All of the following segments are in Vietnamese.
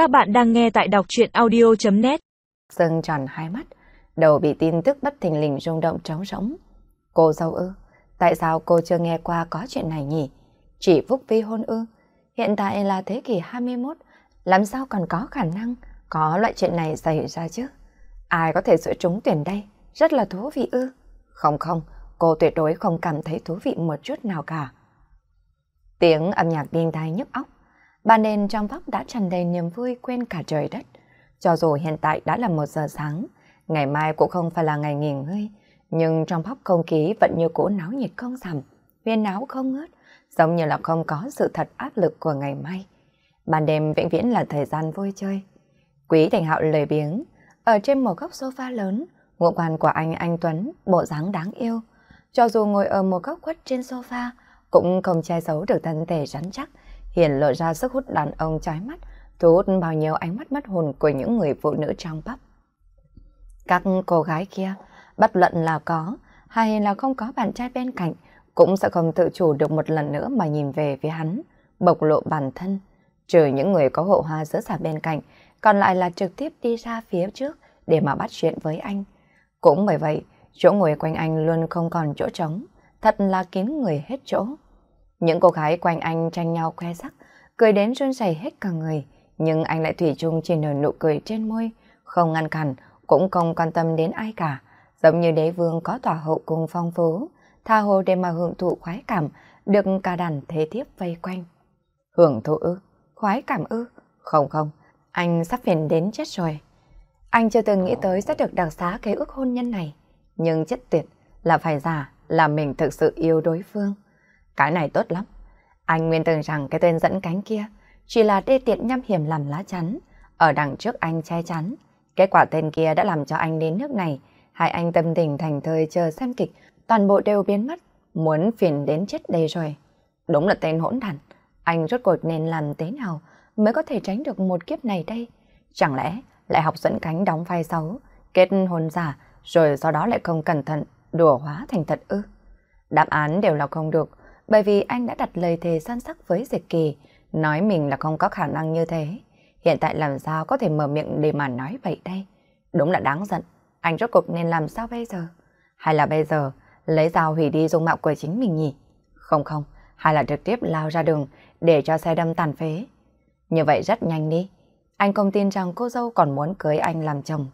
Các bạn đang nghe tại đọc truyện audio.net Sưng tròn hai mắt, đầu bị tin tức bất thình lình rung động trống rỗng. Cô dâu ư, tại sao cô chưa nghe qua có chuyện này nhỉ? Chỉ phúc vi hôn ư, hiện tại là thế kỷ 21, làm sao còn có khả năng có loại chuyện này xảy ra chứ? Ai có thể sửa trúng tuyển đây? Rất là thú vị ư? Không không, cô tuyệt đối không cảm thấy thú vị một chút nào cả. Tiếng âm nhạc điên tai nhức óc, ban đêm trong vóc đã tràn đầy niềm vui quên cả trời đất. Cho dù hiện tại đã là một giờ sáng, ngày mai cũng không phải là ngày nghỉ ngơi, nhưng trong vóc không khí vẫn như cũ náo nhiệt không giảm, viên náo không ngớt, giống như là không có sự thật áp lực của ngày mai. Ban đêm vĩnh viễn là thời gian vui chơi. Quý Thành Hạo lời biếng, ở trên một góc sofa lớn, ngũ quan của anh anh Tuấn, bộ dáng đáng yêu. Cho dù ngồi ở một góc khuất trên sofa, cũng không che giấu được thân thể rắn chắc, hiện lộ ra sức hút đàn ông trái mắt, thu hút bao nhiêu ánh mắt mất hồn của những người phụ nữ trong bắp. Các cô gái kia, bất luận là có hay là không có bạn trai bên cạnh, cũng sẽ không tự chủ được một lần nữa mà nhìn về phía hắn, bộc lộ bản thân. Trừ những người có hộ hoa giữa xả bên cạnh, còn lại là trực tiếp đi ra phía trước để mà bắt chuyện với anh. Cũng bởi vậy, chỗ ngồi quanh anh luôn không còn chỗ trống, thật là kín người hết chỗ. Những cô gái quanh anh tranh nhau khoe sắc, cười đến run rẩy hết cả người, nhưng anh lại thủy chung chỉ nở nụ cười trên môi, không ngăn cản, cũng không quan tâm đến ai cả, giống như đế vương có tòa hậu cung phong phú, tha hồ để mà hưởng thụ khoái cảm, được cả đàn thế tiếp vây quanh. Hưởng thụ ư? Khoái cảm ư? Không không, anh sắp phiền đến chết rồi. Anh chưa từng nghĩ tới sẽ được đặc xá cái ước hôn nhân này, nhưng chết tuyệt là phải giả là mình thực sự yêu đối phương. Cái này tốt lắm. Anh nguyên tưởng rằng cái tên dẫn cánh kia chỉ là đê tiện nhăm hiểm làm lá chắn, ở đằng trước anh che chắn. Kết quả tên kia đã làm cho anh đến nước này, hai anh tâm tình thành thời chờ xem kịch, toàn bộ đều biến mất, muốn phiền đến chết đây rồi. Đúng là tên hỗn đản, anh rốt cuộc nên làm thế nào mới có thể tránh được một kiếp này đây? Chẳng lẽ lại học dẫn cánh đóng vai xấu, kết hôn giả, rồi sau đó lại không cẩn thận, đùa hóa thành thật ư? Đáp án đều là không được, bởi vì anh đã đặt lời thề săn sắc với Diệp Kỳ, nói mình là không có khả năng như thế. Hiện tại làm sao có thể mở miệng để mà nói vậy đây? Đúng là đáng giận, anh rốt cuộc nên làm sao bây giờ? Hay là bây giờ lấy dao hủy đi dung mạo của chính mình nhỉ? Không không, hay là trực tiếp lao ra đường để cho xe đâm tàn phế. Như vậy rất nhanh đi. Anh không tin rằng cô dâu còn muốn cưới anh làm chồng.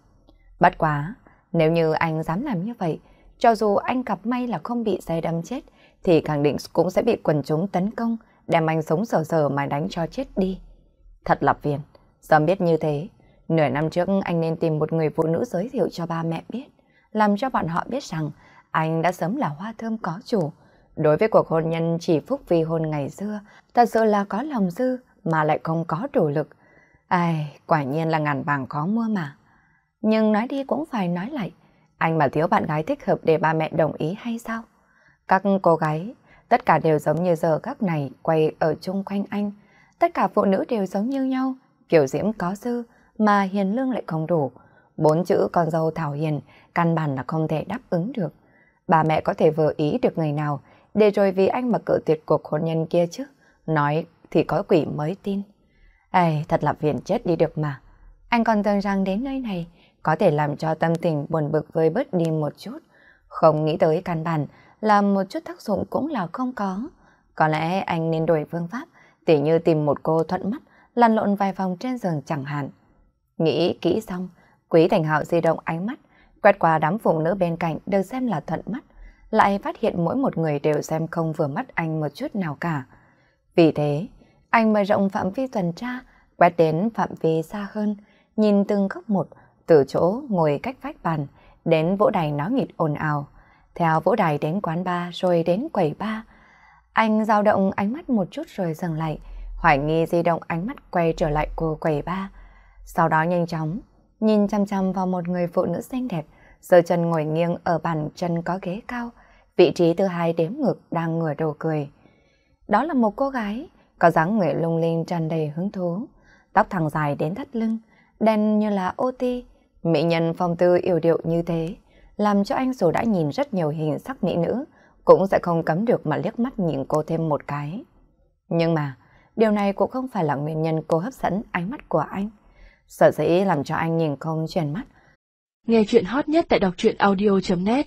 Bất quá, nếu như anh dám làm như vậy, cho dù anh gặp may là không bị xe đâm chết, thì khẳng định cũng sẽ bị quần chúng tấn công, đem anh sống sờ sờ mà đánh cho chết đi. Thật là phiền, sớm biết như thế, nửa năm trước anh nên tìm một người phụ nữ giới thiệu cho ba mẹ biết, làm cho bọn họ biết rằng anh đã sớm là hoa thơm có chủ. Đối với cuộc hôn nhân chỉ phúc vì hôn ngày xưa, thật sự là có lòng dư mà lại không có đủ lực. Ai, quả nhiên là ngàn vàng khó mua mà. Nhưng nói đi cũng phải nói lại, anh mà thiếu bạn gái thích hợp để ba mẹ đồng ý hay sao? Các cô gái, tất cả đều giống như giờ các này quay ở chung quanh anh. Tất cả phụ nữ đều giống như nhau, kiểu diễm có dư, mà hiền lương lại không đủ. Bốn chữ con dâu thảo hiền, căn bản là không thể đáp ứng được. Bà mẹ có thể vừa ý được người nào, để rồi vì anh mà cự tuyệt cuộc hôn nhân kia chứ. Nói thì có quỷ mới tin. Ây, thật là phiền chết đi được mà. Anh còn tưởng rằng đến nơi này có thể làm cho tâm tình buồn bực vơi bớt đi một chút. Không nghĩ tới căn bản là một chút tác dụng cũng là không có. Có lẽ anh nên đổi phương pháp, tỉ như tìm một cô thuận mắt, lăn lộn vài vòng trên giường chẳng hạn. Nghĩ kỹ xong, Quý Thành Hạo di động ánh mắt, quét qua đám phụ nữ bên cạnh được xem là thuận mắt, lại phát hiện mỗi một người đều xem không vừa mắt anh một chút nào cả. Vì thế, anh mở rộng phạm vi tuần tra, quét đến phạm vi xa hơn, nhìn từng góc một, từ chỗ ngồi cách vách bàn, đến vỗ đài náo nhiệt ồn ào, theo vỗ đài đến quán bar rồi đến quầy bar. Anh dao động ánh mắt một chút rồi dừng lại, hoài nghi di động ánh mắt quay trở lại cô quầy bar. Sau đó nhanh chóng, nhìn chăm chăm vào một người phụ nữ xinh đẹp, giơ chân ngồi nghiêng ở bàn chân có ghế cao, vị trí thứ hai đếm ngược đang ngửa đầu cười. Đó là một cô gái, có dáng người lung linh tràn đầy hứng thú, tóc thẳng dài đến thắt lưng, đen như là ô ti, mỹ nhân phong tư yêu điệu như thế, làm cho anh dù đã nhìn rất nhiều hình sắc mỹ nữ, cũng sẽ không cấm được mà liếc mắt nhìn cô thêm một cái. Nhưng mà, điều này cũng không phải là nguyên nhân cô hấp dẫn ánh mắt của anh. Sở dĩ làm cho anh nhìn không chuyển mắt. Nghe chuyện hot nhất tại đọc truyện audio.net